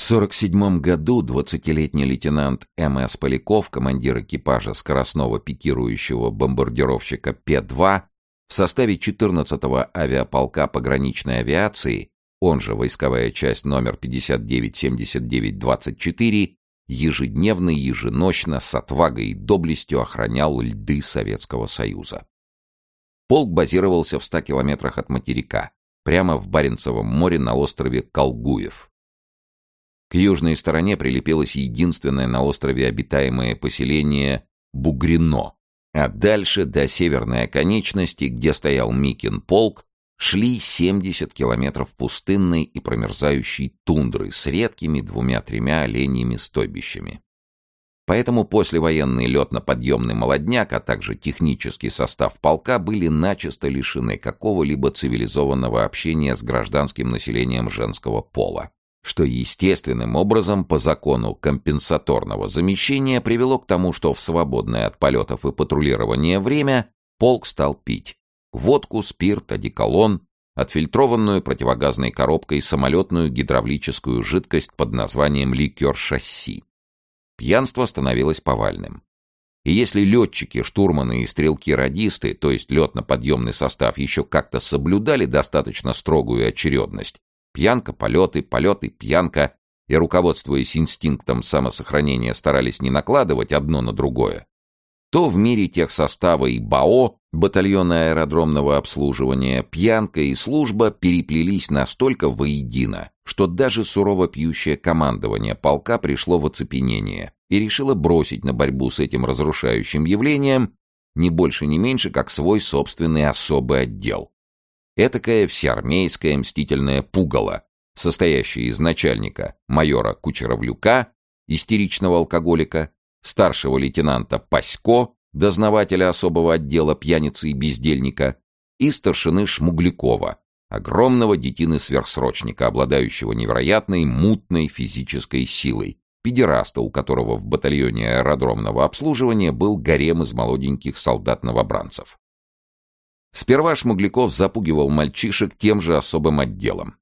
В 47 году 20-летний лейтенант М.С. Поляков, командир экипажа скоростного пикирующего бомбардировщика П-2, в составе 14-го авиаполка пограничной авиации, он же войсковая часть номер 597924, ежедневно и еженочно с отвагой и доблестью охранял льды Советского Союза. Полк базировался в 100 километрах от материка, прямо в Баренцевом море на острове Колгуев. К южной стороне прилепилось единственное на острове обитаемое поселение Бугрино, а дальше до северной оконечности, где стоял Микин полк, шли 70 километров пустынной и промерзающей тундры с редкими двумя-тремя оленьими стойбищами. Поэтому послевоенный летно-подъемный молодняк, а также технический состав полка были начисто лишены какого-либо цивилизованного общения с гражданским населением женского пола что естественным образом по закону компенсаторного замещения привело к тому, что в свободное от полетов и патрулирования время полк стал пить водку, спирт, одеколон, отфильтрованную противогазной коробкой самолетную гидравлическую жидкость под названием ликер-шасси. Пьянство становилось повальным. И если летчики, штурманы и стрелки-радисты, то есть летно-подъемный состав, еще как-то соблюдали достаточно строгую очередность, Пьянка, полеты, полеты, пьянка, и, руководствуясь инстинктом самосохранения, старались не накладывать одно на другое, то в мире тех состава и БАО, батальона аэродромного обслуживания, пьянка и служба переплелись настолько воедино, что даже сурово пьющее командование полка пришло в оцепенение и решило бросить на борьбу с этим разрушающим явлением не больше, не меньше, как свой собственный особый отдел. Этакое всеармейское мстительное пугало, состоящее из начальника, майора Кучеровлюка, истеричного алкоголика, старшего лейтенанта Пасько, дознавателя особого отдела пьяницы и бездельника, и старшины Шмуглякова, огромного детины-сверхсрочника, обладающего невероятной мутной физической силой, педераста, у которого в батальоне аэродромного обслуживания был гарем из молоденьких солдат-новобранцев. Сперва Шмугляков запугивал мальчишек тем же особым отделом.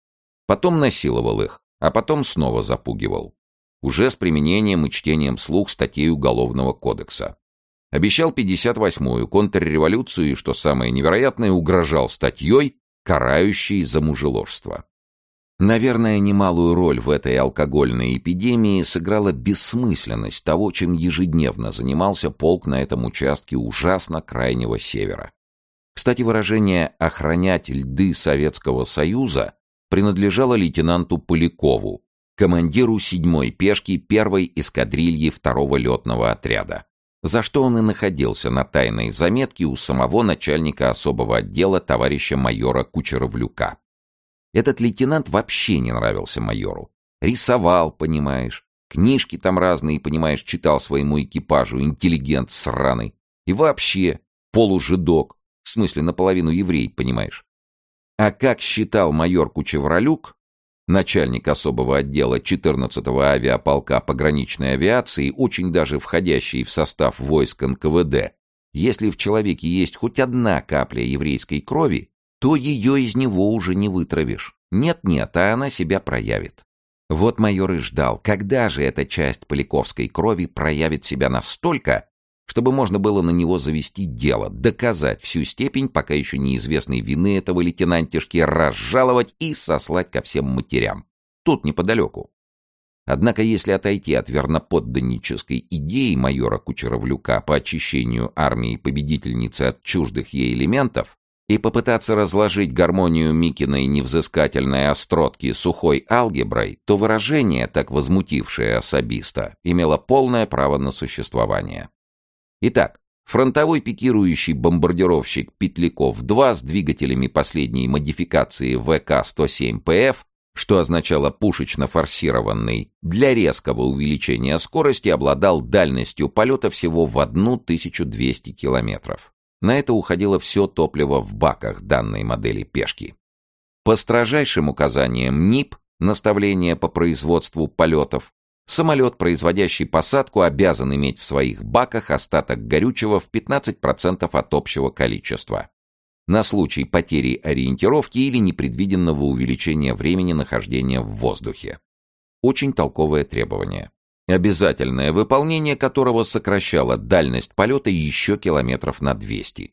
Потом насиловал их, а потом снова запугивал. Уже с применением и чтением слух статей Уголовного кодекса. Обещал 58-ю контрреволюцию и, что самое невероятное, угрожал статьей, карающей за мужеложство. Наверное, немалую роль в этой алкогольной эпидемии сыграла бессмысленность того, чем ежедневно занимался полк на этом участке ужасно крайнего севера. Кстати, выражение «охранять льды Советского Союза» принадлежало лейтенанту Полякову, командиру 7-й пешки 1-й эскадрильи 2-го летного отряда, за что он и находился на тайной заметке у самого начальника особого отдела товарища майора Кучеровлюка. Этот лейтенант вообще не нравился майору. Рисовал, понимаешь, книжки там разные, понимаешь, читал своему экипажу, интеллигент сраный. И вообще, полужидок, в смысле, наполовину еврей, понимаешь. А как считал майор Кучевролюк, начальник особого отдела 14-го авиаполка пограничной авиации, очень даже входящий в состав войск НКВД, если в человеке есть хоть одна капля еврейской крови, то ее из него уже не вытравишь. Нет-нет, а она себя проявит. Вот майор и ждал, когда же эта часть поляковской крови проявит себя настолько, чтобы можно было на него завести дело, доказать всю степень пока еще неизвестной вины этого лейтенантишки, разжаловать и сослать ко всем матерям. Тут неподалеку. Однако если отойти от верноподданнической идеи майора Кучеровлюка по очищению армии победительницы от чуждых ей элементов и попытаться разложить гармонию Микиной невзыскательной остротки сухой алгеброй, то выражение, так возмутившее особиста, имело полное право на существование. Итак, фронтовой пикирующий бомбардировщик Петляков-2 с двигателями последней модификации ВК-107ПФ, что означало пушечно-форсированный, для резкого увеличения скорости обладал дальностью полета всего в 1200 километров. На это уходило все топливо в баках данной модели пешки. По строжайшим указаниям НИП, наставления по производству полетов, Самолет, производящий посадку, обязан иметь в своих баках остаток горючего в 15% от общего количества. На случай потери ориентировки или непредвиденного увеличения времени нахождения в воздухе. Очень толковое требование. Обязательное выполнение которого сокращало дальность полета еще километров на 200.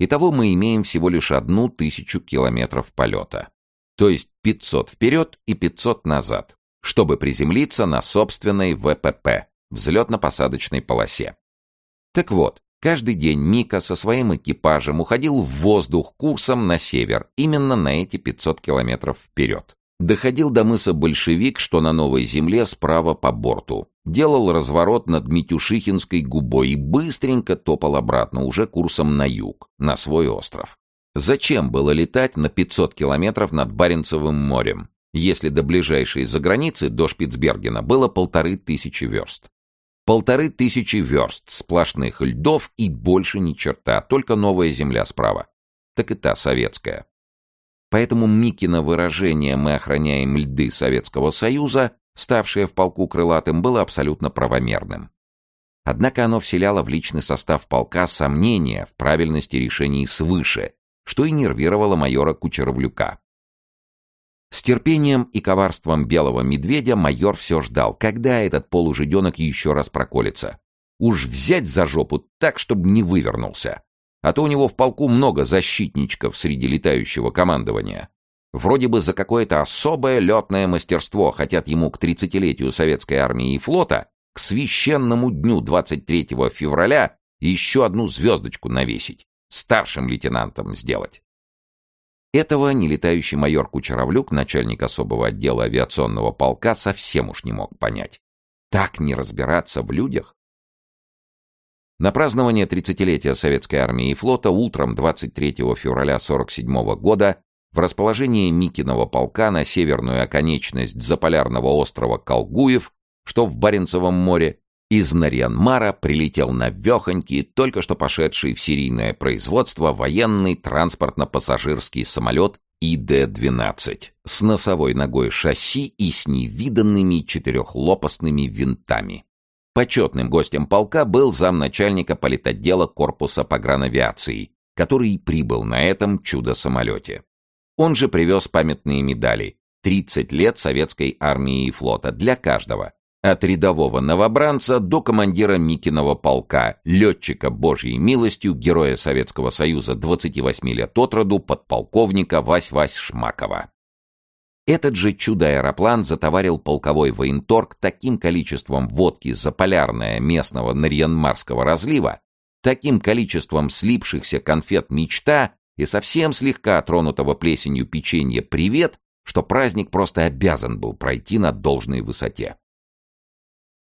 Итого мы имеем всего лишь одну тысячу километров полета. То есть 500 вперед и 500 назад, чтобы приземлиться на собственной ВПП, взлетно-посадочной полосе. Так вот, каждый день Мика со своим экипажем уходил в воздух курсом на север, именно на эти 500 километров вперед. Доходил до мыса Большевик, что на Новой Земле справа по борту. Делал разворот над Митюшихинской губой и быстренько топал обратно, уже курсом на юг, на свой остров. Зачем было летать на 500 километров над Баренцевым морем, если до ближайшей заграницы, до Шпицбергена, было полторы тысячи верст? Полторы тысячи верст сплошных льдов и больше ни черта, только новая земля справа. Так и та советская. Поэтому Микино выражение «мы охраняем льды Советского Союза», ставшее в полку крылатым, было абсолютно правомерным. Однако оно вселяло в личный состав полка сомнения в правильности решений свыше, что и нервировало майора Кучеровлюка. С терпением и коварством белого медведя майор все ждал, когда этот полужиденок еще раз проколется. Уж взять за жопу так, чтобы не вывернулся. А то у него в полку много защитничков среди летающего командования. Вроде бы за какое-то особое летное мастерство хотят ему к тридцатилетию советской армии и флота, к священному дню 23 февраля, еще одну звездочку навесить, старшим лейтенантом сделать. Этого нелетающий майор Кучеровлюк, начальник особого отдела авиационного полка, совсем уж не мог понять. Так не разбираться в людях? На празднование 30-летия Советской армии и флота утром 23 февраля 1947 года в расположении Микиного полка на северную оконечность заполярного острова Колгуев, что в Баренцевом море, из Нарьянмара прилетел на вехонький, только что пошедший в серийное производство военный транспортно-пассажирский самолет ИД-12 с носовой ногой шасси и с невиданными четырехлопастными винтами. Почетным гостем полка был замначальника политотдела корпуса погранавиации, который прибыл на этом чудо-самолете. Он же привез памятные медали 30 лет советской армии и флота для каждого, от рядового новобранца до командира Микиного полка, летчика Божьей милостью, героя Советского Союза 28 лет от роду, подполковника Вась-Вась Шмакова. Этот же чудо-аэроплан затоварил полковой военторг таким количеством водки заполярная местного Нарьянмарского разлива, таким количеством слипшихся конфет «Мечта» и совсем слегка тронутого плесенью печенья «Привет», что праздник просто обязан был пройти на должной высоте.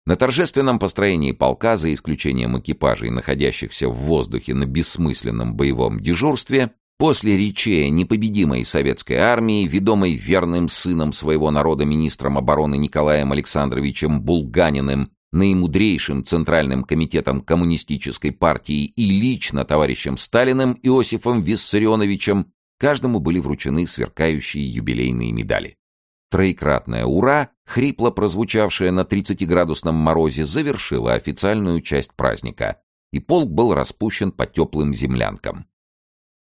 На торжественном построении полка, за исключением экипажей, находящихся в воздухе на бессмысленном боевом дежурстве, После речи непобедимой советской армии, ведомой верным сыном своего народа министром обороны Николаем Александровичем Булганиным, наимудрейшим Центральным комитетом Коммунистической партии и лично товарищем Сталиным Иосифом Виссарионовичем, каждому были вручены сверкающие юбилейные медали. Троекратное «Ура», хрипло прозвучавшее на 30-градусном морозе, завершило официальную часть праздника, и полк был распущен по теплым землянкам.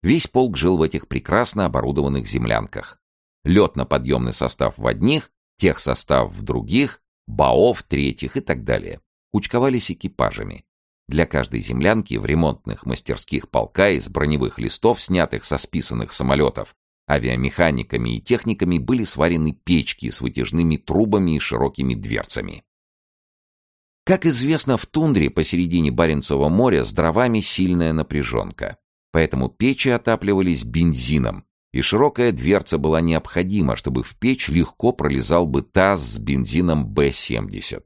Весь полк жил в этих прекрасно оборудованных землянках. Летно-подъемный состав в одних, техсостав в других, БАО в третьих и так далее. Кучковались экипажами. Для каждой землянки в ремонтных мастерских полка из броневых листов, снятых со списанных самолетов, авиамеханиками и техниками были сварены печки с вытяжными трубами и широкими дверцами. Как известно, в тундре посередине Баренцева моря с дровами сильная напряженка. Поэтому печи отапливались бензином, и широкая дверца была необходима, чтобы в печь легко пролезал бы таз с бензином Б-70.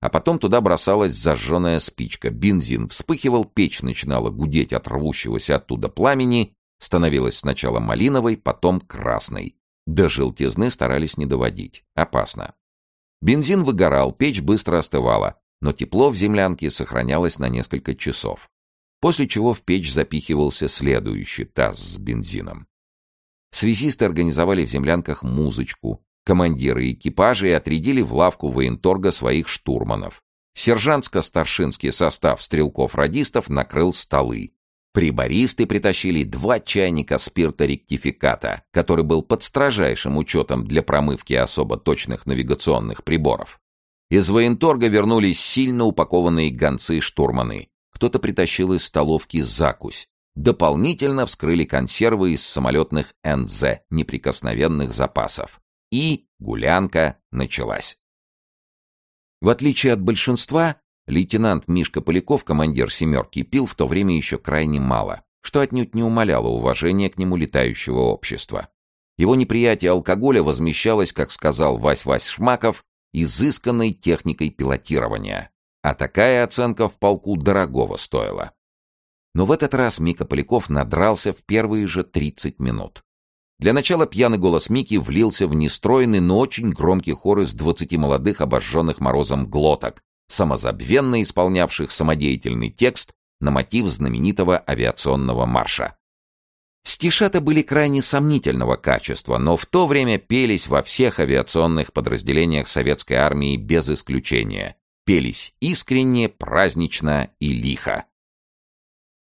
А потом туда бросалась зажженная спичка, бензин вспыхивал, печь начинала гудеть от рвущегося оттуда пламени, становилась сначала малиновой, потом красной. До желтизны старались не доводить. Опасно. Бензин выгорал, печь быстро остывала, но тепло в землянке сохранялось на несколько часов после чего в печь запихивался следующий таз с бензином. Связисты организовали в землянках музычку, командиры экипажей отрядили в лавку военторга своих штурманов. Сержантско-старшинский состав стрелков-радистов накрыл столы. Прибористы притащили два чайника спирта-ректификата, который был под строжайшим учетом для промывки особо точных навигационных приборов. Из военторга вернулись сильно упакованные гонцы-штурманы. Кто-то притащил из столовки закусь. Дополнительно вскрыли консервы из самолетных НЗ, неприкосновенных запасов. И гулянка началась. В отличие от большинства, лейтенант Мишка Поляков, командир «семерки», пил в то время еще крайне мало, что отнюдь не умаляло уважения к нему летающего общества. Его неприятие алкоголя возмещалось, как сказал Вась-Вась Шмаков, изысканной техникой пилотирования. А такая оценка в полку дорогого стоила. Но в этот раз Мика Поляков надрался в первые же 30 минут. Для начала пьяный голос Мики влился в нестройный, но очень громкий хор из двадцати молодых, обожженных морозом глоток, самозабвенно исполнявших самодеятельный текст на мотив знаменитого авиационного марша. Стишата были крайне сомнительного качества, но в то время пелись во всех авиационных подразделениях советской армии без исключения. Пелись искренне, празднично и лихо.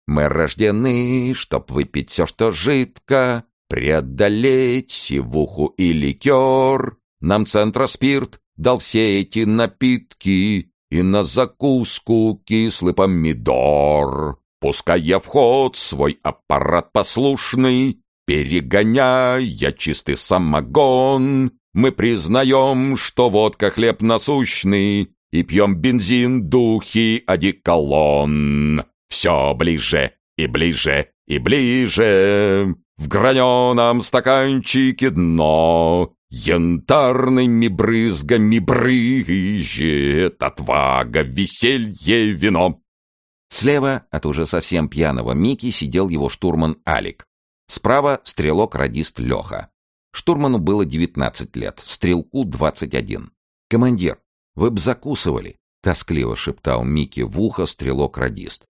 «Мы рождены, чтоб выпить все, что жидко, преодолеть сивуху и ликер. Нам центроспирт дал все эти напитки, и на закуску кислый помидор. Пуская в ход свой аппарат послушный, перегоняя чистый самогон, мы признаем, что водка хлеб насущный, и пьем бензин, духи, одеколон. Все ближе и ближе и ближе. В граненом стаканчике дно Янтарными брызгами брызжет Отвага, веселье, вино. Слева от уже совсем пьяного Мики сидел его штурман Алик. Справа — стрелок-радист Леха. Штурману было 19 лет, стрелку — 21. «Командир, вы б закусывали!» — тоскливо шептал Микки в ухо стрелок-радист.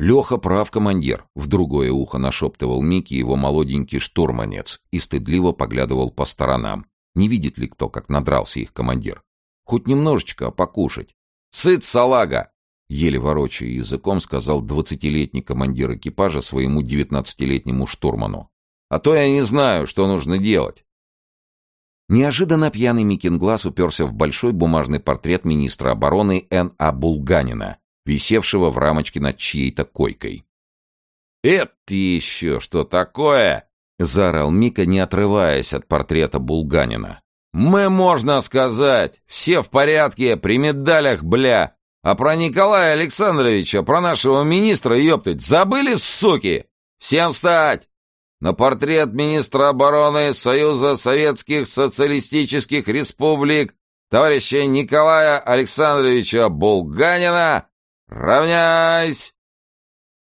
«Леха прав, командир», — в другое ухо нашептывал Микки его молоденький штурманец и стыдливо поглядывал по сторонам. Не видит ли кто, как надрался их командир? «Хоть немножечко покушать». «Сыт, салага!» Еле ворочая языком, сказал двадцатилетний командир экипажа своему девятнадцатилетнему штурману. «А то я не знаю, что нужно делать». Неожиданно пьяный Микин глаз уперся в большой бумажный портрет министра обороны Н.А. Булганина, висевшего в рамочке над чьей-то койкой. «Это еще что такое?» — заорал Мика, не отрываясь от портрета Булганина. «Мы, можно сказать, все в порядке, при медалях, бля. А про Николая Александровича, про нашего министра, ёптать, забыли, суки? Всем встать! На портрет министра обороны Союза Советских Социалистических Республик товарища Николая Александровича Булганина «Равняйсь!»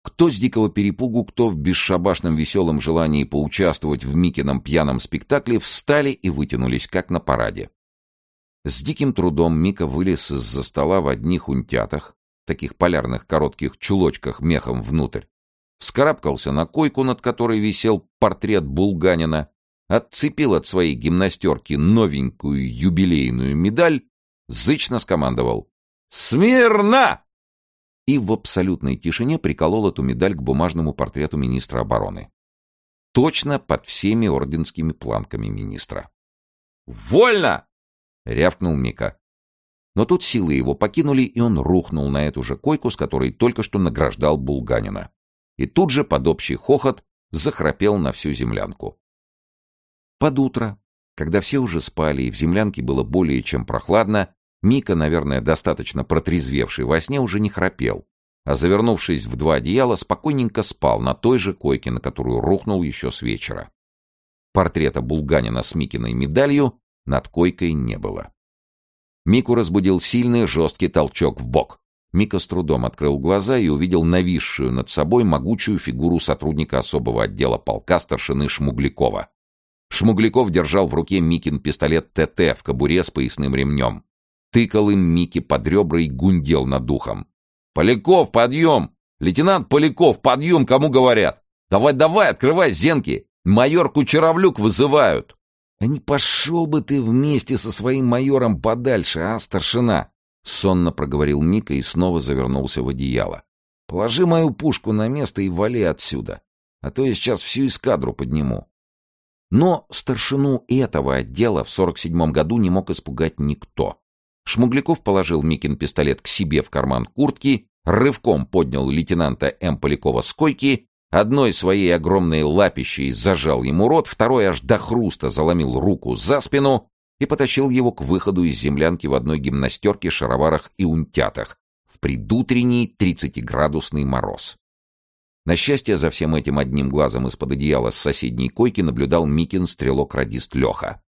Кто с дикого перепугу, кто в бесшабашном веселом желании поучаствовать в Микином пьяном спектакле, встали и вытянулись, как на параде. С диким трудом Мика вылез из-за стола в одних унтятах, таких полярных коротких чулочках мехом внутрь, вскарабкался на койку, над которой висел портрет Булганина, отцепил от своей гимнастерки новенькую юбилейную медаль, зычно скомандовал «Смирно!» И в абсолютной тишине приколол эту медаль к бумажному портрету министра обороны. Точно под всеми орденскими планками министра. «Вольно!» — рявкнул Мика. Но тут силы его покинули, и он рухнул на эту же койку, с которой только что награждал Булганина. И тут же, под общий хохот, захрапел на всю землянку. Под утро, когда все уже спали и в землянке было более чем прохладно, Мика, наверное, достаточно протрезвевший во сне, уже не храпел, а, завернувшись в два одеяла, спокойненько спал на той же койке, на которую рухнул еще с вечера. Портрета Булганина с Микиной медалью над койкой не было. Мику разбудил сильный жесткий толчок в бок. Мика с трудом открыл глаза и увидел нависшую над собой могучую фигуру сотрудника особого отдела полка старшины Шмуглякова. Шмугляков держал в руке Микин пистолет ТТ в кобуре с поясным ремнем тыкал им Микки под ребра и гундел над духом. «Поляков, подъем! Лейтенант Поляков, подъем, кому говорят! Давай-давай, открывай зенки! Майор Кучеровлюк вызывают!» «А не пошел бы ты вместе со своим майором подальше, а, старшина?» Сонно проговорил Мика и снова завернулся в одеяло. Положи мою пушку на место и вали отсюда, а то я сейчас всю эскадру подниму. Но старшину этого отдела в 47-м году не мог испугать никто. Шмугляков положил Микин пистолет к себе в карман куртки, рывком поднял лейтенанта М. Полякова с койки, одной своей огромной лапищей зажал ему рот, второй аж до хруста заломил руку за спину и потащил его к выходу из землянки в одной гимнастерке, шароварах и унтятах в предутренний 30-градусный мороз. На счастье, за всем этим одним глазом из-под одеяла с соседней койки наблюдал Микин стрелок-радист Леха.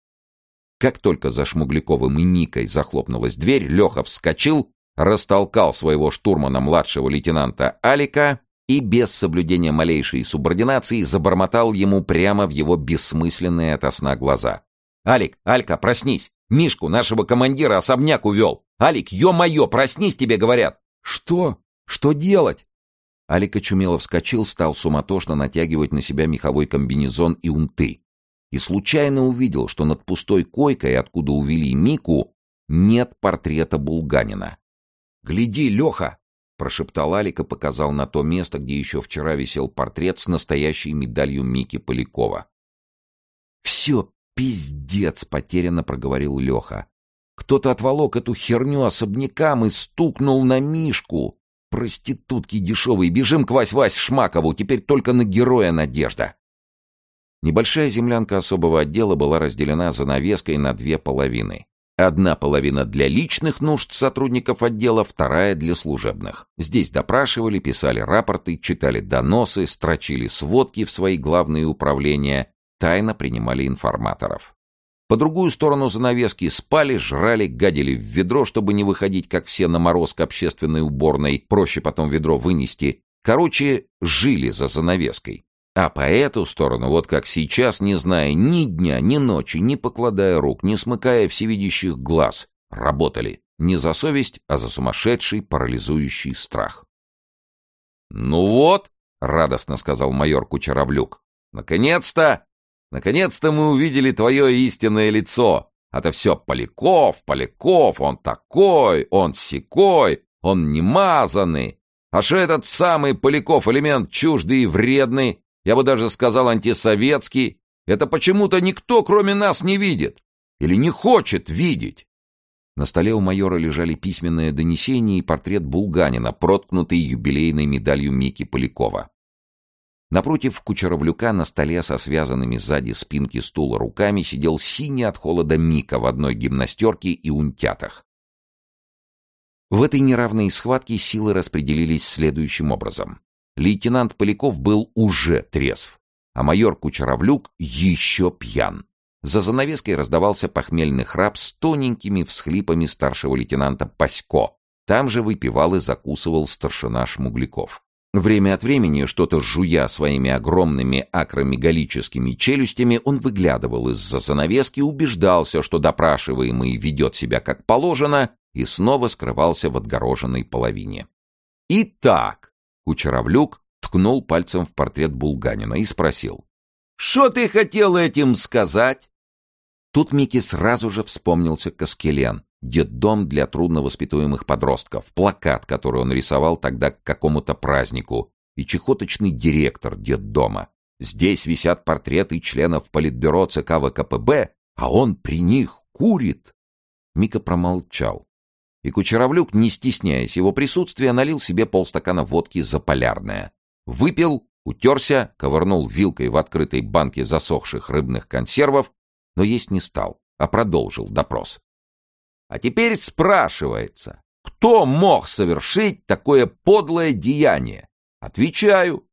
Как только за Шмугляковым и Микой захлопнулась дверь, Леха вскочил, растолкал своего штурмана-младшего лейтенанта Алика и без соблюдения малейшей субординации забормотал ему прямо в его бессмысленные от сна глаза. «Алик, Алька, проснись! Мишку, нашего командира, особняк увел! Алик, ё-моё, проснись, тебе говорят!» «Что? Что делать?» Алик очумело вскочил, стал суматошно натягивать на себя меховой комбинезон и унты. И случайно увидел, что над пустой койкой, откуда увели Мику, нет портрета Булганина. «Гляди, Леха!» — прошептал Алик и показал на то место, где еще вчера висел портрет с настоящей медалью Мики Полякова. «Все, пиздец!» — потерянно проговорил Леха. «Кто-то отволок эту херню особнякам и стукнул на Мишку!» Проститутки дешевые, бежим к Вась-Вась Шмакову, теперь только на героя надежда. Небольшая землянка особого отдела была разделена занавеской на две половины. Одна половина для личных нужд сотрудников отдела, вторая для служебных. Здесь допрашивали, писали рапорты, читали доносы, строчили сводки в свои главные управления, тайно принимали информаторов. По другую сторону занавески спали, жрали, гадили в ведро, чтобы не выходить, как все на мороз к общественной уборной, проще потом ведро вынести. Короче, жили за занавеской. А по эту сторону, вот как сейчас, не зная ни дня, ни ночи, не покладая рук, не смыкая всевидящих глаз, работали. Не за совесть, а за сумасшедший, парализующий страх. «Ну вот», — радостно сказал майор Кучеровлюк, — «наконец-то Наконец-то мы увидели твое истинное лицо. А все Поляков, Поляков, он такой, он секой, он немазанный. А что этот самый Поляков элемент чуждый и вредный, я бы даже сказал антисоветский, это почему-то никто, кроме нас, не видит. Или не хочет видеть. На столе у майора лежали письменное донесение и портрет Булганина, проткнутый юбилейной медалью Мики Полякова. Напротив Кучеровлюка на столе со связанными сзади спинки стула руками сидел синий от холода Мика в одной гимнастерке и унтятах. В этой неравной схватке силы распределились следующим образом. Лейтенант Поляков был уже трезв, а майор Кучеровлюк еще пьян. За занавеской раздавался похмельный храп с тоненькими всхлипами старшего лейтенанта Пасько. Там же выпивал и закусывал старшина Шмугляков. Время от времени, что-то жуя своими огромными акромегалическими челюстями, он выглядывал из-за занавески, убеждался, что допрашиваемый ведет себя как положено, и снова скрывался в отгороженной половине. «Итак», — Кучеровлюк ткнул пальцем в портрет Булганина и спросил, «Что ты хотел этим сказать?» Тут Микки сразу же вспомнился Каскелен, детдом для трудновоспитуемых подростков, плакат, который он рисовал тогда к какому-то празднику, и чехоточный директор детдома. Здесь висят портреты членов политбюро ЦК ВКПБ, а он при них курит. Мика промолчал. И Кучеровлюк, не стесняясь его присутствия, налил себе полстакана водки заполярное. Выпил, утерся, ковырнул вилкой в открытой банке засохших рыбных консервов, но есть не стал, а продолжил допрос. А теперь спрашивается, кто мог совершить такое подлое деяние? Отвечаю,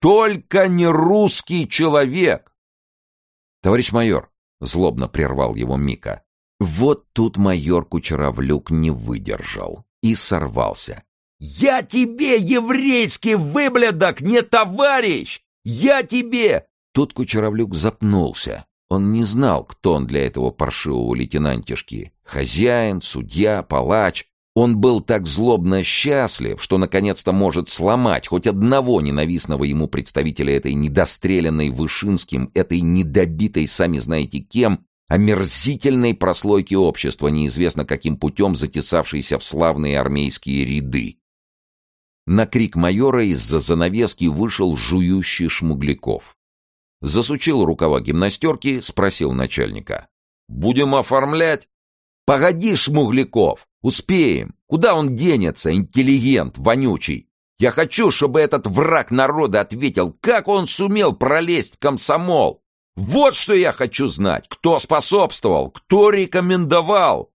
только не русский человек. Товарищ майор, злобно прервал его Мика. Вот тут майор Кучеровлюк не выдержал и сорвался. «Я тебе, еврейский выблядок, не товарищ! Я тебе!» Тут Кучеровлюк запнулся, он не знал, кто он для этого паршивого лейтенантишки. Хозяин, судья, палач. Он был так злобно счастлив, что наконец-то может сломать хоть одного ненавистного ему представителя этой недостреленной Вышинским, этой недобитой, сами знаете кем, омерзительной прослойки общества, неизвестно каким путем затесавшейся в славные армейские ряды. На крик майора из-за занавески вышел жующий Шмугляков. Засучил рукава гимнастерки, спросил начальника. «Будем оформлять?» «Погоди, Шмугляков, успеем. Куда он денется, интеллигент, вонючий? Я хочу, чтобы этот враг народа ответил, как он сумел пролезть в комсомол. Вот что я хочу знать. Кто способствовал, кто рекомендовал?»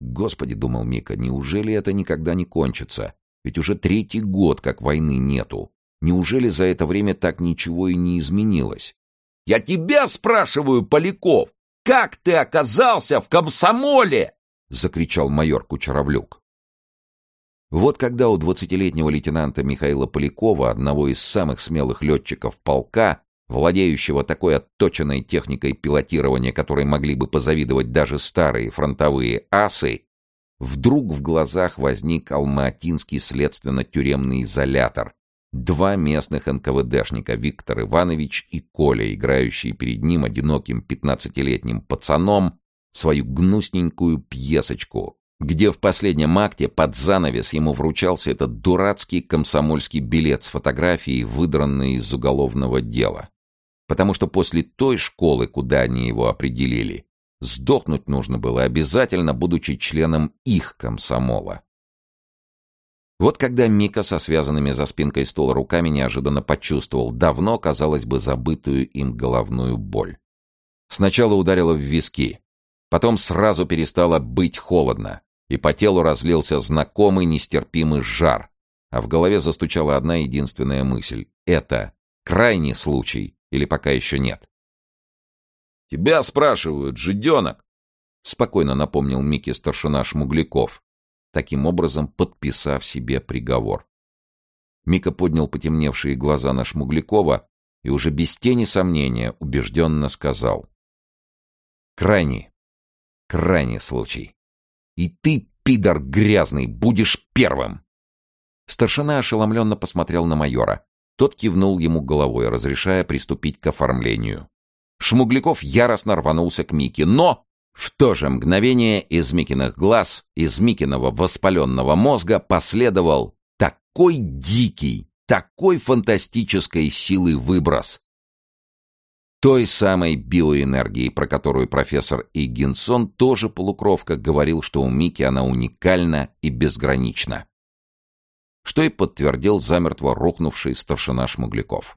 Господи, думал Мика, неужели это никогда не кончится? Ведь уже третий год, как войны нету. Неужели за это время так ничего и не изменилось? «Я тебя спрашиваю, Поляков! Как ты оказался в комсомоле?» — закричал майор Кучеровлюк. Вот когда у двадцатилетнего лейтенанта Михаила Полякова, одного из самых смелых летчиков полка, владеющего такой отточенной техникой пилотирования, которой могли бы позавидовать даже старые фронтовые асы, вдруг в глазах возник алматинский следственно-тюремный изолятор, Два местных НКВДшника, Виктор Иванович и Коля, играющие перед ним одиноким пятнадцатилетним пацаном свою гнусненькую пьесочку, где в последнем акте под занавес ему вручался этот дурацкий комсомольский билет с фотографией, выдранной из уголовного дела. Потому что после той школы, куда они его определили, сдохнуть нужно было обязательно, будучи членом их комсомола. Вот когда Мика со связанными за спинкой стула руками неожиданно почувствовал давно, казалось бы, забытую им головную боль. Сначала ударило в виски, потом сразу перестало быть холодно, и по телу разлился знакомый нестерпимый жар, а в голове застучала одна единственная мысль — это крайний случай или пока еще нет? «Тебя спрашивают, жиденок!» — спокойно напомнил Микки старшина Шмугляков, таким образом подписав себе приговор. Мика поднял потемневшие глаза на Шмуглякова и уже без тени сомнения убежденно сказал. «Крайний, крайний случай. И ты, пидор грязный, будешь первым!» Старшина ошеломленно посмотрел на майора. Тот кивнул ему головой, разрешая приступить к оформлению. Шмугляков яростно рванулся к Мике, но в то же мгновение из Микиных глаз, из Микиного воспаленного мозга последовал такой дикий, такой фантастической силы выброс. Той самой биоэнергии, про которую профессор Иггинсон, тоже полукровка, говорил, что у Мики она уникальна и безгранична. Что и подтвердил замертво рухнувший старшина Шмугляков.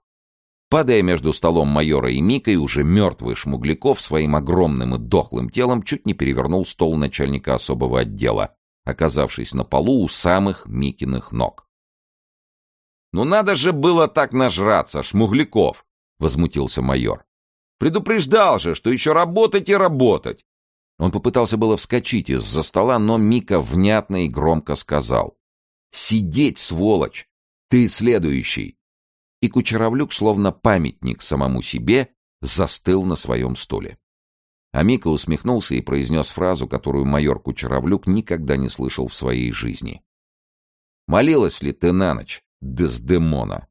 Падая между столом майора и Микой, уже мертвый Шмугляков своим огромным и дохлым телом чуть не перевернул стол начальника особого отдела, оказавшись на полу у самых Микиных ног. «Ну надо же было так нажраться, Шмугляков!» — возмутился майор. «Предупреждал же, что еще работать и работать!» Он попытался было вскочить из-за стола, но Мика внятно и громко сказал. «Сидеть, сволочь! Ты следующий!» и Кучеровлюк, словно памятник самому себе, застыл на своем стуле. Амика усмехнулся и произнес фразу, которую майор Кучеровлюк никогда не слышал в своей жизни. «Молилась ли ты на ночь, Дездемона?»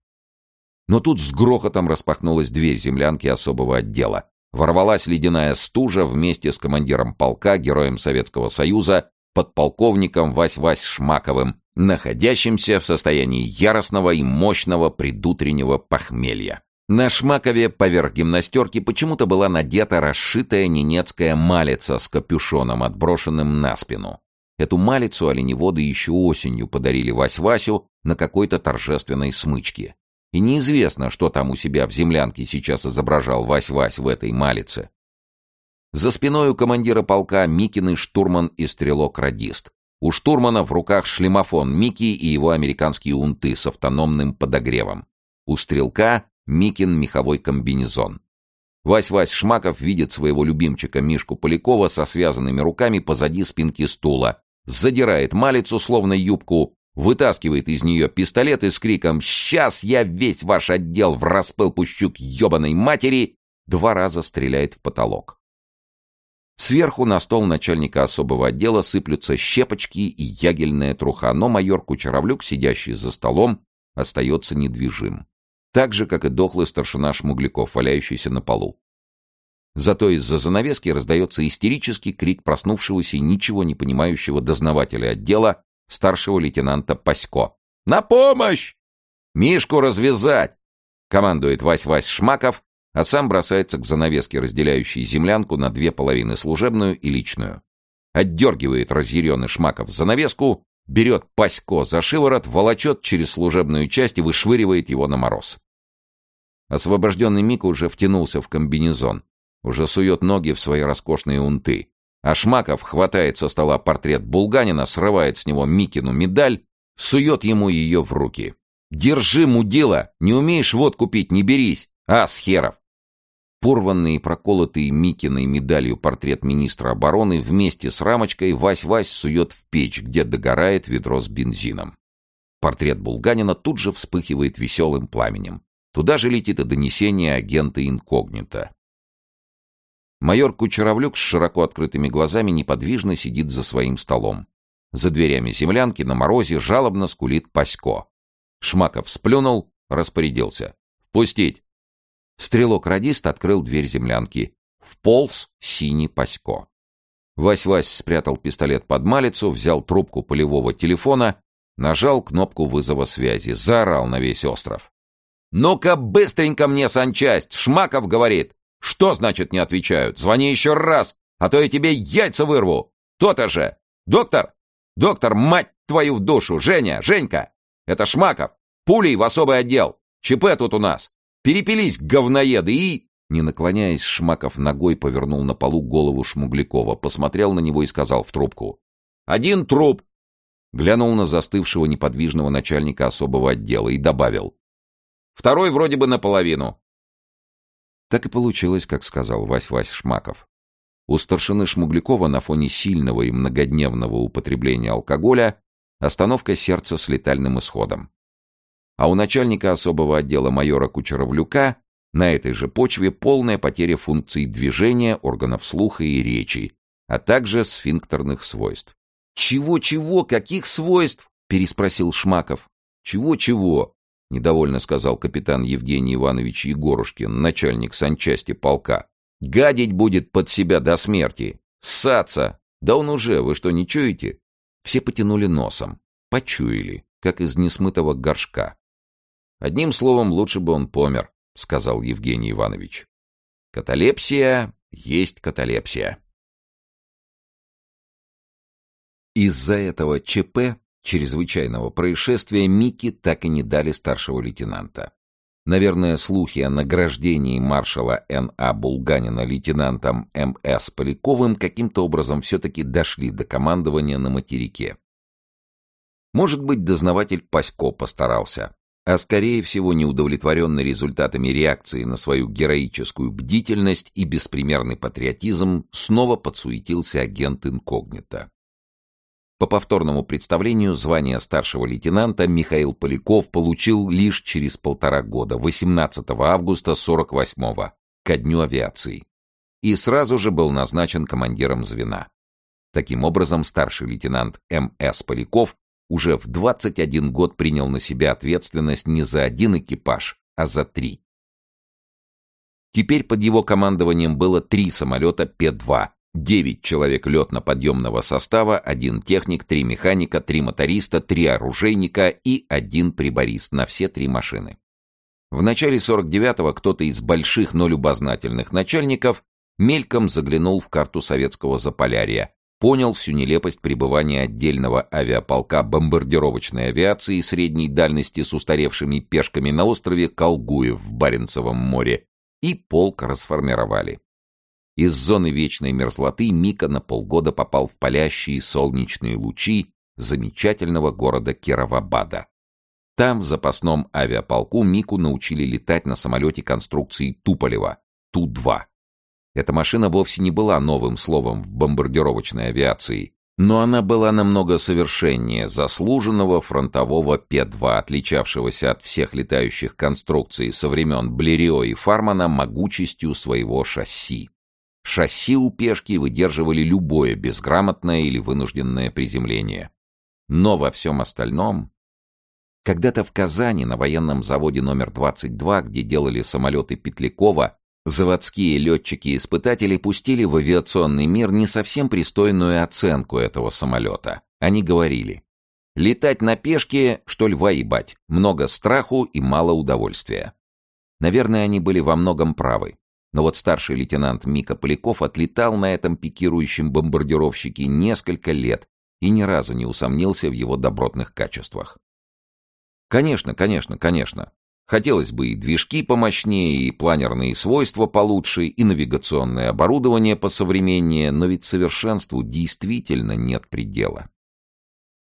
Но тут с грохотом распахнулась дверь землянки особого отдела. Ворвалась ледяная стужа вместе с командиром полка, героем Советского Союза, подполковником Вась-Вась Шмаковым, находящимся в состоянии яростного и мощного предутреннего похмелья. На Шмакове поверх гимнастерки почему-то была надета расшитая ненецкая малица с капюшоном, отброшенным на спину. Эту малицу оленеводы еще осенью подарили Вась-Васю на какой-то торжественной смычке. И неизвестно, что там у себя в землянке сейчас изображал Вась-Вась в этой малице. За спиной у командира полка Микины штурман и стрелок-радист. У штурмана в руках шлемофон Микки и его американские унты с автономным подогревом. У стрелка Микин меховой комбинезон. Вась-Вась Шмаков видит своего любимчика Мишку Полякова со связанными руками позади спинки стула, задирает малицу, словно юбку, вытаскивает из нее пистолет и с криком «Сейчас я весь ваш отдел в распыл пущу к ебаной матери!» два раза стреляет в потолок. Сверху на стол начальника особого отдела сыплются щепочки и ягельная труха, но майор Кучеровлюк, сидящий за столом, остается недвижим. Так же, как и дохлый старшина Шмугляков, валяющийся на полу. Зато из-за занавески раздается истерический крик проснувшегося и ничего не понимающего дознавателя отдела старшего лейтенанта Пасько. На помощь!» «Мишку развязать!» — командует Вась-Вась Шмаков, а сам бросается к занавеске, разделяющей землянку на две половины, служебную и личную. Отдергивает разъяренный Шмаков занавеску, берет Пасько за шиворот, волочет через служебную часть и вышвыривает его на мороз. Освобожденный Мика уже втянулся в комбинезон, уже сует ноги в свои роскошные унты. А Шмаков хватает со стола портрет Булганина, срывает с него Микину медаль, сует ему ее в руки. «Держи, мудила! Не умеешь водку пить, не берись! А, с херов!» Порванный и проколотый Микиной медалью портрет министра обороны вместе с рамочкой Вась-Вась сует в печь, где догорает ведро с бензином. Портрет Булганина тут же вспыхивает веселым пламенем. Туда же летит и донесение агента инкогнито. Майор Кучеровлюк с широко открытыми глазами неподвижно сидит за своим столом. За дверями землянки на морозе жалобно скулит Пасько. Шмаков сплюнул, распорядился. «Пустить!» Стрелок-радист открыл дверь землянки. Вполз синий Пасько. Вась-Вась спрятал пистолет под малицу, взял трубку полевого телефона, нажал кнопку вызова связи, заорал на весь остров. «Ну-ка, быстренько мне санчасть! Шмаков говорит! Что значит не отвечают? Звони еще раз, а то я тебе яйца вырву! То-то же! Доктор! Доктор, мать твою в душу! Женя! Женька! Это Шмаков! Пулей в особый отдел! ЧП тут у нас! Перепились говноеды и...» Не наклоняясь, Шмаков ногой повернул на полу голову Шмуглякова, посмотрел на него и сказал в трубку. «Один труп!» Глянул на застывшего неподвижного начальника особого отдела и добавил. «Второй вроде бы наполовину. Так и получилось, как сказал Вась-Вась Шмаков. У старшины Шмуглякова на фоне сильного и многодневного употребления алкоголя остановка сердца с летальным исходом. А у начальника особого отдела майора Кучеровлюка на этой же почве полная потеря функций движения, органов слуха и речи, а также сфинктерных свойств. «Чего-чего? Каких свойств?» — переспросил Шмаков. «Чего-чего? — недовольно сказал капитан Евгений Иванович Егорушкин, начальник санчасти полка. «Гадить будет под себя до смерти! Ссаться! Да он уже, вы что, не чуете?» Все потянули носом, почуяли, как из несмытого горшка. «Одним словом, лучше бы он помер», — сказал Евгений Иванович. «Каталепсия есть каталепсия». Из-за этого ЧП чрезвычайного происшествия Микки так и не дали старшего лейтенанта. Наверное, слухи о награждении маршала Н.А. Булганина лейтенантом М.С. Поляковым каким-то образом все-таки дошли до командования на материке. Может быть, дознаватель Пасько постарался, а скорее всего неудовлетворенный результатами реакции на свою героическую бдительность и беспримерный патриотизм снова подсуетился агент инкогнито. По повторному представлению звание старшего лейтенанта Михаил Поляков получил лишь через полтора года, 18 августа 48-го, ко дню авиации. И сразу же был назначен командиром звена. Таким образом, старший лейтенант М.С. Поляков уже в 21 год принял на себя ответственность не за один экипаж, а за три. Теперь под его командованием было три самолета П-2, Девять человек летно-подъемного состава, один техник, три механика, три моториста, три оружейника и один приборист на все три машины. В начале 49-го кто-то из больших, но любознательных начальников мельком заглянул в карту советского Заполярья, понял всю нелепость пребывания отдельного авиаполка бомбардировочной авиации средней дальности с устаревшими пешками на острове Колгуев в Баренцевом море, и полк расформировали. Из зоны вечной мерзлоты Мика на полгода попал в палящие солнечные лучи замечательного города Кировабада. Там, в запасном авиаполку, Мику научили летать на самолете конструкции Туполева Ту-2. Эта машина вовсе не была новым словом в бомбардировочной авиации, но она была намного совершеннее заслуженного фронтового П-2, отличавшегося от всех летающих конструкций со времен Блерио и Фармана могучестью своего шасси. Шасси у пешки выдерживали любое безграмотное или вынужденное приземление. Но во всем остальном... Когда-то в Казани на военном заводе номер 22, где делали самолеты Петлякова, заводские летчики-испытатели пустили в авиационный мир не совсем пристойную оценку этого самолета. Они говорили, Летать на пешке, что льва ебать. Много страху и мало удовольствия. Наверное, они были во многом правы. Но вот старший лейтенант Мика Поляков отлетал на этом пикирующем бомбардировщике несколько лет и ни разу не усомнился в его добротных качествах. Конечно, конечно, конечно. Хотелось бы и движки помощнее, и планерные свойства получше, и навигационное оборудование посовременнее, но ведь совершенству действительно нет предела.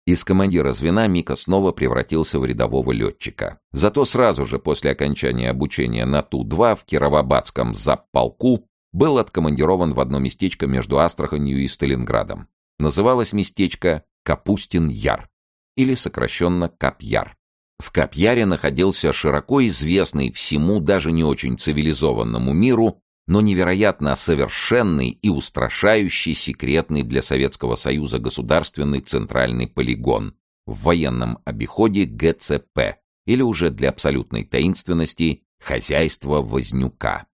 Из командира звена Мика снова превратился в рядового летчика. Зато сразу же после окончания обучения на Ту-2 в Кировобадском запполку был откомандирован в одно местечко между Астраханью и Сталинградом. Называлось местечко Капустин-Яр, или сокращенно Кап-Яр. В Кап-Яре находился широко известный всему даже не очень цивилизованному миру но невероятно совершенный и устрашающий секретный для Советского Союза государственный центральный полигон в военном обиходе ГЦП или уже для абсолютной таинственности хозяйство Вознюка.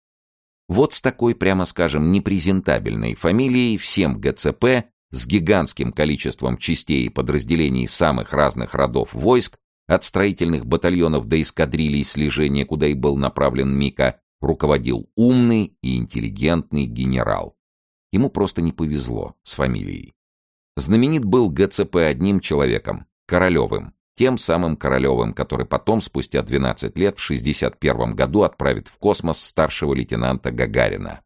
Вот с такой, прямо скажем, непрезентабельной фамилией всем ГЦП с гигантским количеством частей и подразделений самых разных родов войск, от строительных батальонов до эскадрилий слежения, куда и был направлен Мика, руководил умный и интеллигентный генерал. Ему просто не повезло с фамилией. Знаменит был ГЦП одним человеком, Королевым, тем самым Королевым, который потом, спустя 12 лет, в 61 году отправит в космос старшего лейтенанта Гагарина.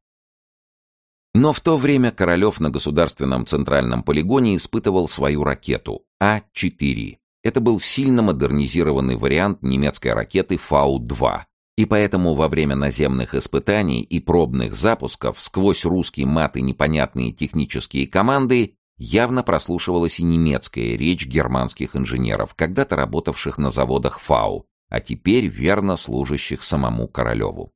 Но в то время Королев на государственном центральном полигоне испытывал свою ракету А-4. Это был сильно модернизированный вариант немецкой ракеты Фау-2, и поэтому во время наземных испытаний и пробных запусков сквозь русский мат и непонятные технические команды явно прослушивалась и немецкая речь германских инженеров, когда-то работавших на заводах ФАУ, а теперь верно служащих самому Королеву.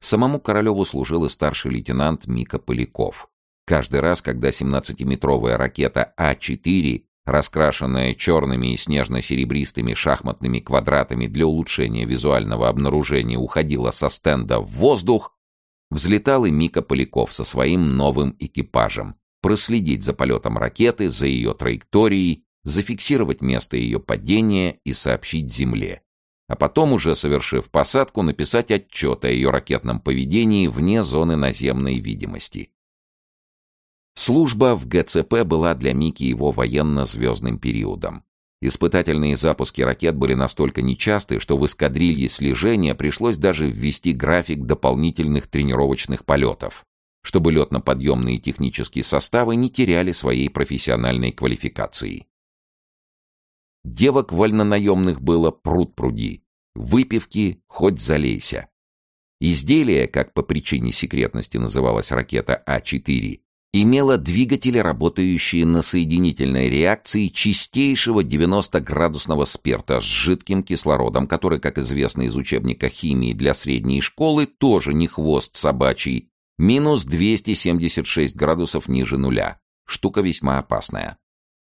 Самому Королеву служил и старший лейтенант Мика Поляков. Каждый раз, когда 17-метровая ракета А-4 раскрашенная черными и снежно-серебристыми шахматными квадратами для улучшения визуального обнаружения, уходила со стенда в воздух, взлетал и Мика Поляков со своим новым экипажем, проследить за полетом ракеты, за ее траекторией, зафиксировать место ее падения и сообщить Земле. А потом, уже совершив посадку, написать отчет о ее ракетном поведении вне зоны наземной видимости. Служба в ГЦП была для Мики его военно-звездным периодом. Испытательные запуски ракет были настолько нечасты, что в эскадрилье слежения пришлось даже ввести график дополнительных тренировочных полетов, чтобы летно-подъемные технические составы не теряли своей профессиональной квалификации. Девок вольнонаемных было пруд-пруди, выпивки хоть залейся. Изделие, как по причине секретности называлась ракета А-4, имела двигатели, работающие на соединительной реакции чистейшего 90-градусного спирта с жидким кислородом, который, как известно из учебника химии для средней школы, тоже не хвост собачий, минус 276 градусов ниже нуля. Штука весьма опасная.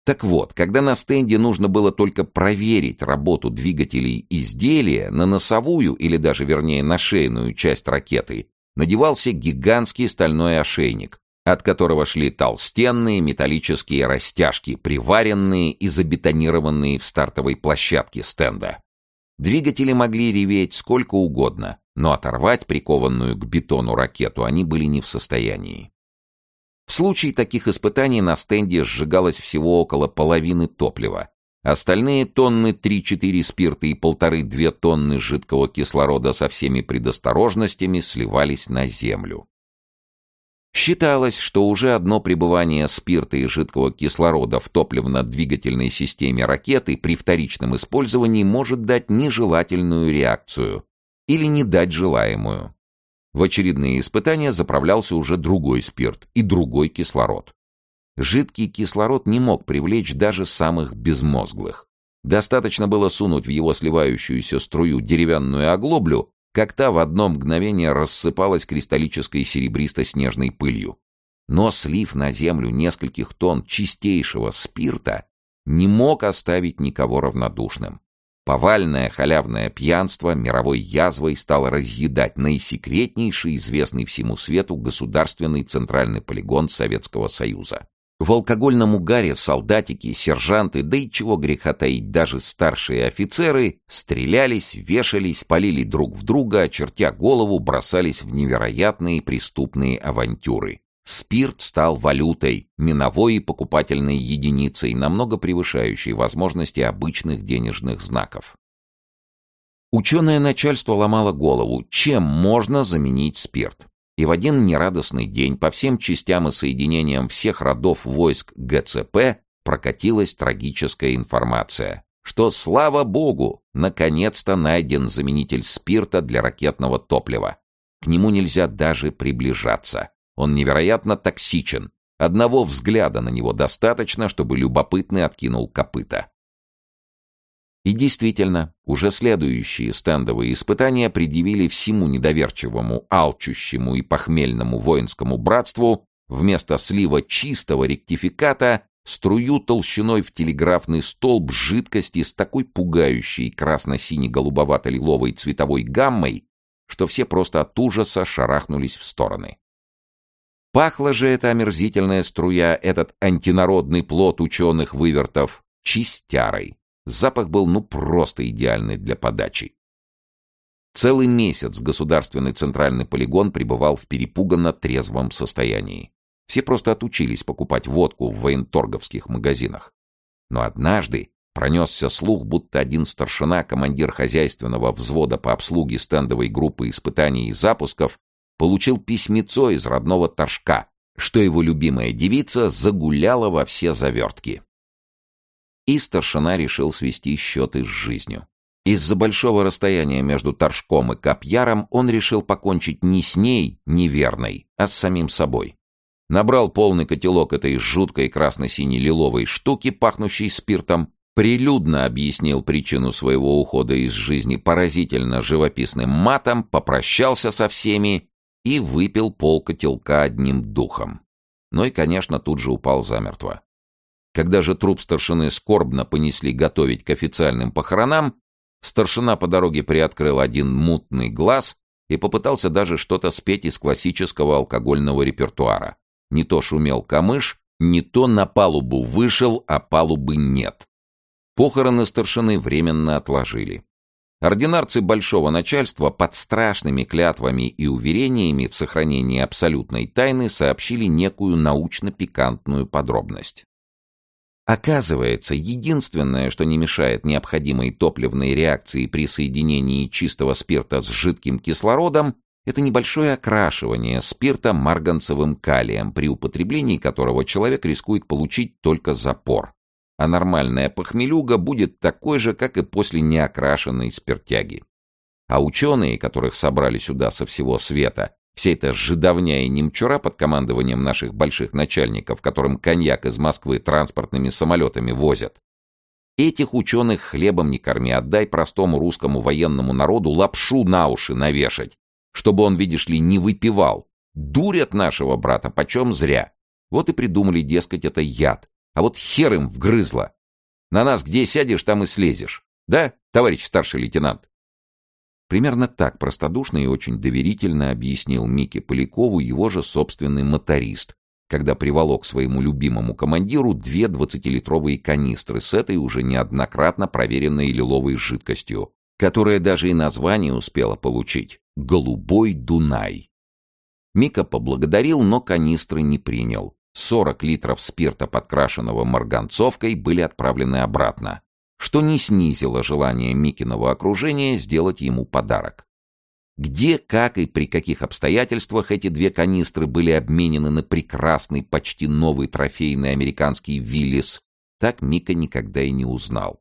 Так вот, когда на стенде нужно было только проверить работу двигателей изделия, на носовую или даже вернее на шейную часть ракеты надевался гигантский стальной ошейник, от которого шли толстенные металлические растяжки, приваренные и забетонированные в стартовой площадке стенда. Двигатели могли реветь сколько угодно, но оторвать прикованную к бетону ракету они были не в состоянии. В случае таких испытаний на стенде сжигалось всего около половины топлива. Остальные тонны 3-4 спирта и полторы-две тонны жидкого кислорода со всеми предосторожностями сливались на землю. Считалось, что уже одно пребывание спирта и жидкого кислорода в топливно-двигательной системе ракеты при вторичном использовании может дать нежелательную реакцию или не дать желаемую. В очередные испытания заправлялся уже другой спирт и другой кислород. Жидкий кислород не мог привлечь даже самых безмозглых. Достаточно было сунуть в его сливающуюся струю деревянную оглоблю, как та в одно мгновение рассыпалась кристаллической серебристо-снежной пылью. Но слив на землю нескольких тонн чистейшего спирта не мог оставить никого равнодушным. Повальное халявное пьянство мировой язвой стало разъедать наисекретнейший, известный всему свету, государственный центральный полигон Советского Союза. В алкогольном угаре солдатики, сержанты, да и чего греха таить, даже старшие офицеры стрелялись, вешались, полили друг в друга, очертя голову, бросались в невероятные преступные авантюры. Спирт стал валютой, миновой и покупательной единицей, намного превышающей возможности обычных денежных знаков. Ученое начальство ломало голову, чем можно заменить спирт. И в один нерадостный день по всем частям и соединениям всех родов войск ГЦП прокатилась трагическая информация, что, слава богу, наконец-то найден заменитель спирта для ракетного топлива. К нему нельзя даже приближаться. Он невероятно токсичен. Одного взгляда на него достаточно, чтобы любопытный откинул копыта. И действительно, уже следующие стендовые испытания предъявили всему недоверчивому, алчущему и похмельному воинскому братству вместо слива чистого ректификата струю толщиной в телеграфный столб жидкости с такой пугающей красно-сине-голубовато-лиловой цветовой гаммой, что все просто от ужаса шарахнулись в стороны. Пахла же эта омерзительная струя, этот антинародный плод ученых-вывертов, чистярой. Запах был ну просто идеальный для подачи. Целый месяц государственный центральный полигон пребывал в перепуганно трезвом состоянии. Все просто отучились покупать водку в военторговских магазинах. Но однажды пронесся слух, будто один старшина, командир хозяйственного взвода по обслуге стендовой группы испытаний и запусков, получил письмецо из родного Торжка, что его любимая девица загуляла во все завертки и старшина решил свести счеты с жизнью. Из-за большого расстояния между Торжком и Капьяром он решил покончить не с ней, неверной, а с самим собой. Набрал полный котелок этой жуткой красно-сине-лиловой штуки, пахнущей спиртом, прилюдно объяснил причину своего ухода из жизни поразительно живописным матом, попрощался со всеми и выпил пол котелка одним духом. Ну и, конечно, тут же упал замертво. Когда же труп старшины скорбно понесли готовить к официальным похоронам, старшина по дороге приоткрыл один мутный глаз и попытался даже что-то спеть из классического алкогольного репертуара. Не то шумел камыш, не то на палубу вышел, а палубы нет. Похороны старшины временно отложили. Ординарцы большого начальства под страшными клятвами и уверениями в сохранении абсолютной тайны сообщили некую научно-пикантную подробность. Оказывается, единственное, что не мешает необходимой топливной реакции при соединении чистого спирта с жидким кислородом, это небольшое окрашивание спирта марганцевым калием, при употреблении которого человек рискует получить только запор. А нормальная похмелюга будет такой же, как и после неокрашенной спиртяги. А ученые, которых собрали сюда со всего света, Вся эта жидовня и немчура под командованием наших больших начальников, которым коньяк из Москвы транспортными самолетами возят. Этих ученых хлебом не корми, отдай простому русскому военному народу лапшу на уши навешать, чтобы он, видишь ли, не выпивал. Дурят нашего брата, почем зря. Вот и придумали, дескать, это яд. А вот хер им вгрызло. На нас где сядешь, там и слезешь. Да, товарищ старший лейтенант? Примерно так простодушно и очень доверительно объяснил Мике Полякову его же собственный моторист, когда приволок своему любимому командиру две двадцатилитровые канистры с этой уже неоднократно проверенной лиловой жидкостью, которая даже и название успела получить — «Голубой Дунай». Мика поблагодарил, но канистры не принял. 40 литров спирта, подкрашенного марганцовкой, были отправлены обратно что не снизило желание Микиного окружения сделать ему подарок. Где, как и при каких обстоятельствах эти две канистры были обменены на прекрасный, почти новый трофейный американский «Виллис», так Мика никогда и не узнал.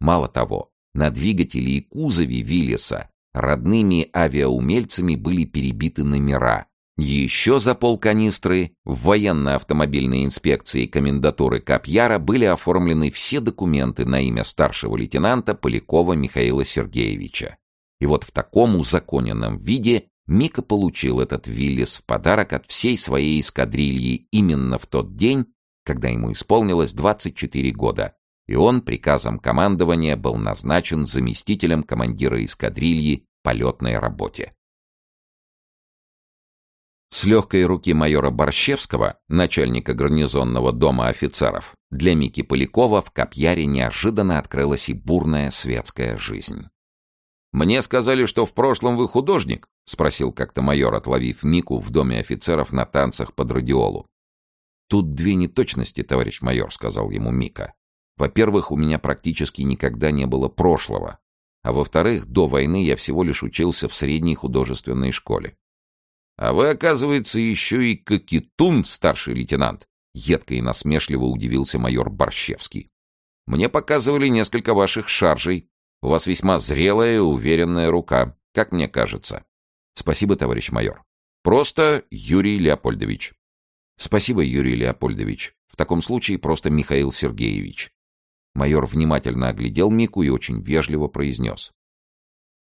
Мало того, на двигателе и кузове «Виллиса» родными авиаумельцами были перебиты номера, еще за полканистры в военной автомобильной инспекции комендатуры Капьяра были оформлены все документы на имя старшего лейтенанта Полякова Михаила Сергеевича. И вот в таком узаконенном виде Мика получил этот Виллис в подарок от всей своей эскадрильи именно в тот день, когда ему исполнилось 24 года, и он приказом командования был назначен заместителем командира эскадрильи полетной работе. С легкой руки майора Борщевского, начальника гарнизонного дома офицеров, для Мики Полякова в Копьяре неожиданно открылась и бурная светская жизнь. «Мне сказали, что в прошлом вы художник?» — спросил как-то майор, отловив Мику в доме офицеров на танцах под радиолу. «Тут две неточности, товарищ майор», — сказал ему Мика. «Во-первых, у меня практически никогда не было прошлого, а во-вторых, до войны я всего лишь учился в средней художественной школе. «А вы, оказывается, еще и кокетун, старший лейтенант!» Едко и насмешливо удивился майор Борщевский. «Мне показывали несколько ваших шаржей. У вас весьма зрелая и уверенная рука, как мне кажется». «Спасибо, товарищ майор. Просто Юрий Леопольдович». «Спасибо, Юрий Леопольдович. В таком случае просто Михаил Сергеевич». Майор внимательно оглядел Мику и очень вежливо произнес.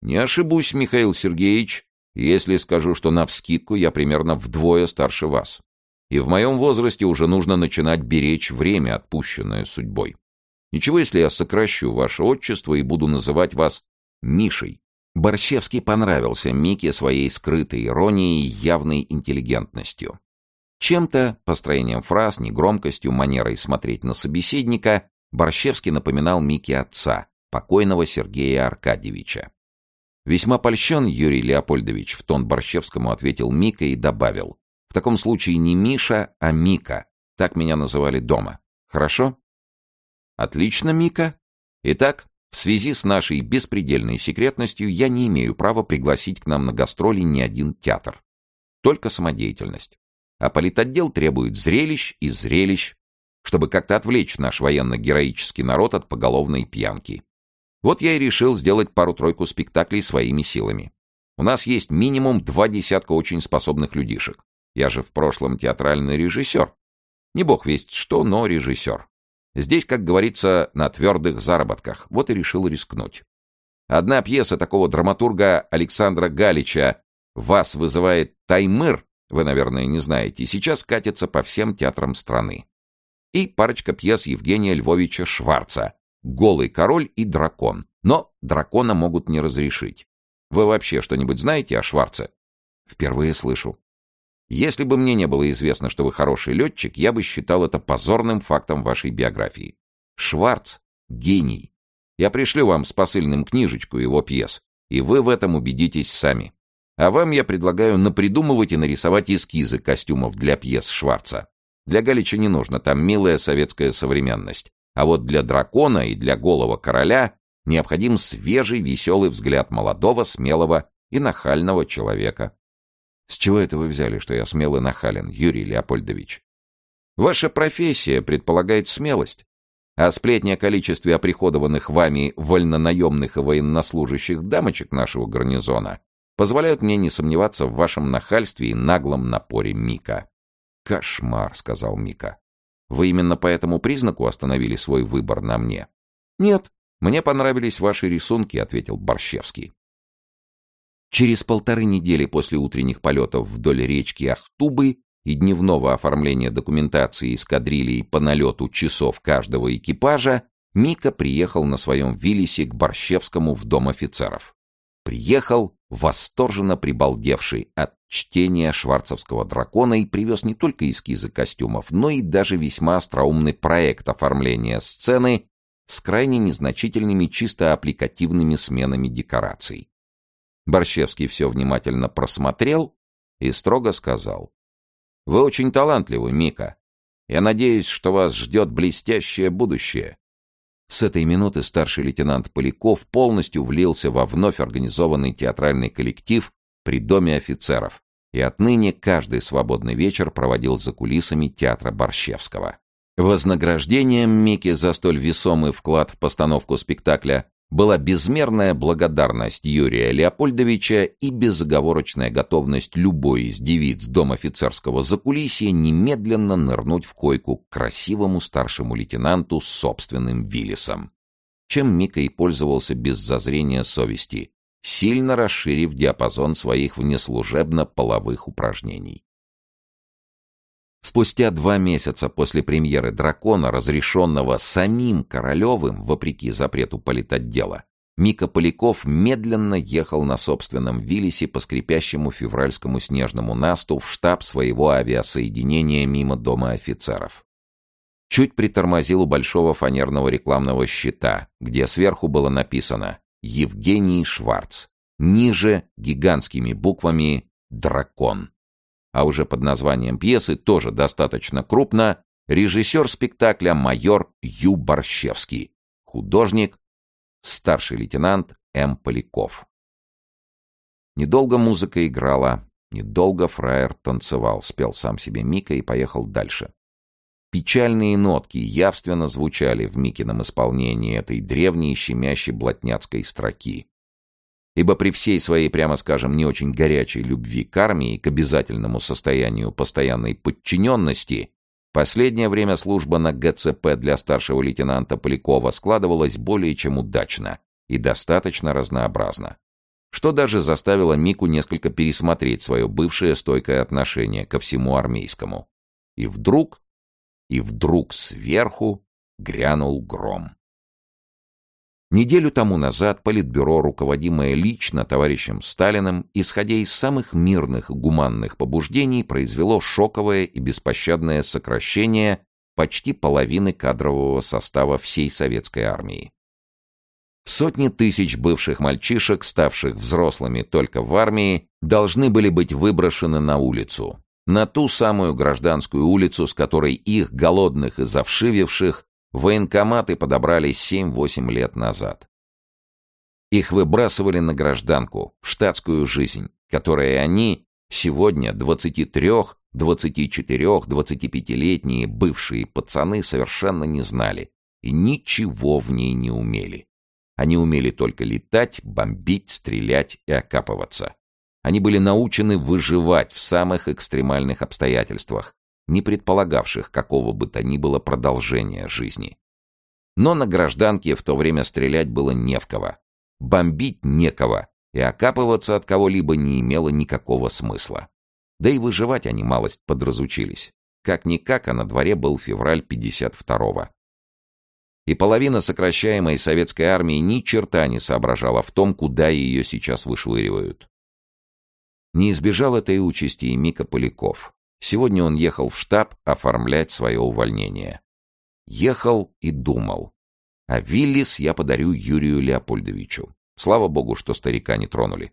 «Не ошибусь, Михаил Сергеевич, если скажу, что навскидку я примерно вдвое старше вас. И в моем возрасте уже нужно начинать беречь время, отпущенное судьбой. Ничего, если я сокращу ваше отчество и буду называть вас Мишей. Борщевский понравился Мике своей скрытой иронией и явной интеллигентностью. Чем-то, построением фраз, негромкостью, манерой смотреть на собеседника, Борщевский напоминал Мике отца, покойного Сергея Аркадьевича. Весьма польщен Юрий Леопольдович, в тон Борщевскому ответил Мика и добавил. В таком случае не Миша, а Мика. Так меня называли дома. Хорошо? Отлично, Мика. Итак, в связи с нашей беспредельной секретностью я не имею права пригласить к нам на гастроли ни один театр. Только самодеятельность. А политотдел требует зрелищ и зрелищ, чтобы как-то отвлечь наш военно-героический народ от поголовной пьянки. Вот я и решил сделать пару-тройку спектаклей своими силами. У нас есть минимум два десятка очень способных людишек. Я же в прошлом театральный режиссер. Не бог весть что, но режиссер. Здесь, как говорится, на твердых заработках. Вот и решил рискнуть. Одна пьеса такого драматурга Александра Галича «Вас вызывает Таймыр», вы, наверное, не знаете, сейчас катится по всем театрам страны. И парочка пьес Евгения Львовича Шварца голый король и дракон. Но дракона могут не разрешить. Вы вообще что-нибудь знаете о Шварце? Впервые слышу. Если бы мне не было известно, что вы хороший летчик, я бы считал это позорным фактом вашей биографии. Шварц — гений. Я пришлю вам с посыльным книжечку его пьес, и вы в этом убедитесь сами. А вам я предлагаю напридумывать и нарисовать эскизы костюмов для пьес Шварца. Для Галича не нужно, там милая советская современность. А вот для дракона и для голого короля необходим свежий, веселый взгляд молодого, смелого и нахального человека. С чего это вы взяли, что я смелый нахален, Юрий Леопольдович? Ваша профессия предполагает смелость. А сплетни о количестве оприходованных вами вольнонаемных и военнослужащих дамочек нашего гарнизона позволяют мне не сомневаться в вашем нахальстве и наглом напоре Мика. «Кошмар», — сказал Мика. Вы именно по этому признаку остановили свой выбор на мне? Нет, мне понравились ваши рисунки, ответил Борщевский. Через полторы недели после утренних полетов вдоль речки Ахтубы и дневного оформления документации эскадрильи по налету часов каждого экипажа, Мика приехал на своем Виллисе к Борщевскому в дом офицеров. Приехал, восторженно прибалдевший от чтения шварцевского дракона и привез не только эскизы костюмов, но и даже весьма остроумный проект оформления сцены с крайне незначительными чисто аппликативными сменами декораций. Борщевский все внимательно просмотрел и строго сказал. «Вы очень талантливы, Мика. Я надеюсь, что вас ждет блестящее будущее. С этой минуты старший лейтенант Поляков полностью влился во вновь организованный театральный коллектив при Доме офицеров, и отныне каждый свободный вечер проводил за кулисами театра Борщевского. Вознаграждением Мики за столь весомый вклад в постановку спектакля была безмерная благодарность Юрия Леопольдовича и безоговорочная готовность любой из девиц дом офицерского закулисья немедленно нырнуть в койку к красивому старшему лейтенанту с собственным Виллисом. Чем Мика и пользовался без зазрения совести, сильно расширив диапазон своих внеслужебно-половых упражнений. Спустя два месяца после премьеры «Дракона», разрешенного самим Королевым, вопреки запрету политотдела, Мика Поляков медленно ехал на собственном Виллисе по скрипящему февральскому снежному насту в штаб своего авиасоединения мимо дома офицеров. Чуть притормозил у большого фанерного рекламного щита, где сверху было написано «Евгений Шварц». Ниже гигантскими буквами «Дракон». А уже под названием пьесы, тоже достаточно крупно, режиссер спектакля майор Ю. Борщевский, художник старший лейтенант М. Поляков. Недолго музыка играла, недолго фраер танцевал, спел сам себе Мика и поехал дальше. Печальные нотки явственно звучали в Микином исполнении этой древней щемящей блатняцкой строки. Ибо при всей своей, прямо скажем, не очень горячей любви к армии, к обязательному состоянию постоянной подчиненности, Последнее время служба на ГЦП для старшего лейтенанта Полякова складывалась более чем удачно и достаточно разнообразно. Что даже заставило Мику несколько пересмотреть свое бывшее стойкое отношение ко всему армейскому. И вдруг, и вдруг сверху грянул гром. Неделю тому назад Политбюро, руководимое лично товарищем Сталиным, исходя из самых мирных и гуманных побуждений, произвело шоковое и беспощадное сокращение почти половины кадрового состава всей советской армии. Сотни тысяч бывших мальчишек, ставших взрослыми только в армии, должны были быть выброшены на улицу. На ту самую гражданскую улицу, с которой их, голодных и завшививших, Военкоматы подобрали 7-8 лет назад. Их выбрасывали на гражданку, в штатскую жизнь, которой они сегодня 23, 24, 25-летние бывшие пацаны совершенно не знали и ничего в ней не умели. Они умели только летать, бомбить, стрелять и окапываться. Они были научены выживать в самых экстремальных обстоятельствах, не предполагавших какого бы то ни было продолжения жизни. Но на гражданке в то время стрелять было не в кого, бомбить некого, и окапываться от кого-либо не имело никакого смысла. Да и выживать они малость подразучились. Как-никак, а на дворе был февраль 52-го. И половина сокращаемой советской армии ни черта не соображала в том, куда ее сейчас вышвыривают. Не избежал этой участи и Мика Поляков. Сегодня он ехал в штаб оформлять свое увольнение. Ехал и думал. А Виллис я подарю Юрию Леопольдовичу. Слава богу, что старика не тронули.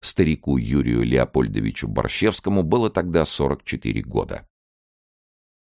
Старику Юрию Леопольдовичу Борщевскому было тогда 44 года.